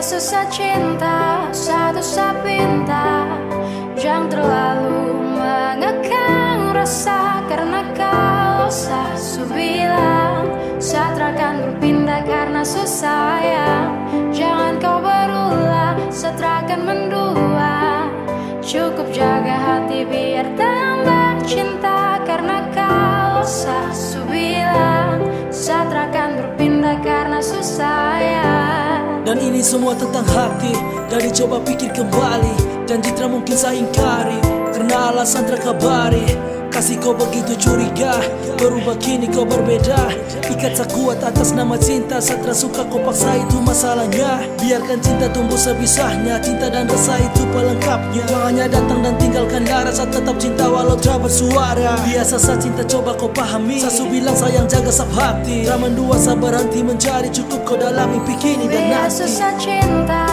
susah cinta, satu sapinta Jangan terlalu mengekang rasa Karena kau sasu bilang Satrakan berpindah karena susah ya. Jangan kau berulah, satrakan mendua. Cukup jaga hati biar tambah cinta ini semua tentang hati. Dari coba pikir kembali. Janji tak mungkin saya ingkari. Karena alasan terkabari Kasih kau begitu curiga Berubah kini kau berbeda. Ikat kuat atas nama cinta Satra suka kau paksa itu masalahnya. Biarkan cinta tumbuh sebisahnya Cinta dan rasa itu pelengkapnya. Makanya datang dan tinggalkan darah Saat tetap cinta walau tak bersuara. Biasa saat cinta coba kau pahami. Sasu bilang sayang jaga sab hati. Ramen dua sabar berhenti mencari Cukup kau dalam mimpi kini dan nanti susah cinta,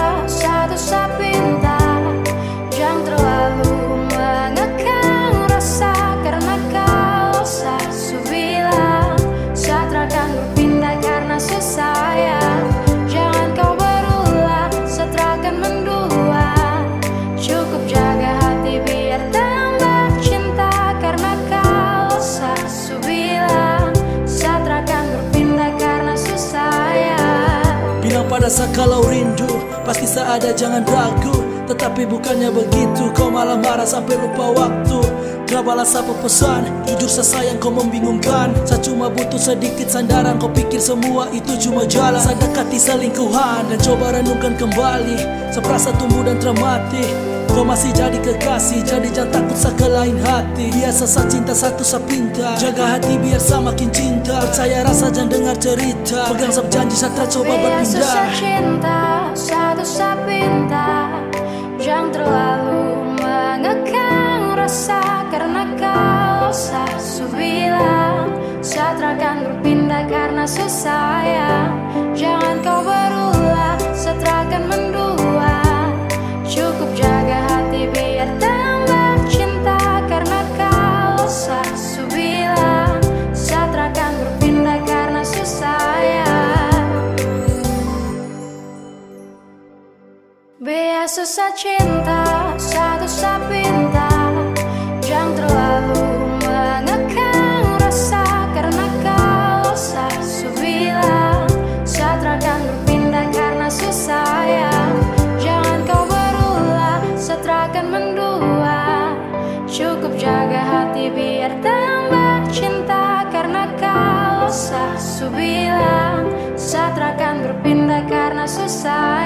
Saya kalau rindu Pasti saya ada jangan ragu. Tetapi bukannya begitu Kau malah marah sampai lupa waktu. Gak balas apa pesan Jujur saya sayang kau membingungkan. Saya cuma butuh sedikit sandaran Kau pikir semua itu cuma jalan. Saya dekati selingkuhan Dan coba renungkan kembali. Seperasa tumbuh dan termati Kau masih jadi kekasih Jadi jangan takut sa ke lain hati. Biasa sa cinta satu sa pinta Jaga hati biar sa makin cinta. Percaya rasa jangan dengar cerita. Pegang sab janji sa tak coba Biar susah berpindah cinta, satu sapinta Jangan terlalu mengekang rasa. Karena kau sasu bilang Satrakan berpindah karena susah ya susah cinta, satu sapinta Jangan terlalu mengekang rasa Karena kau sasu bilang Satrakan berpindah karena susah ya. Jangan kau berulah, satrakan mendua. Cukup jaga hati biar tambah cinta Karena kau sasu bilang Satrakan berpindah karena susah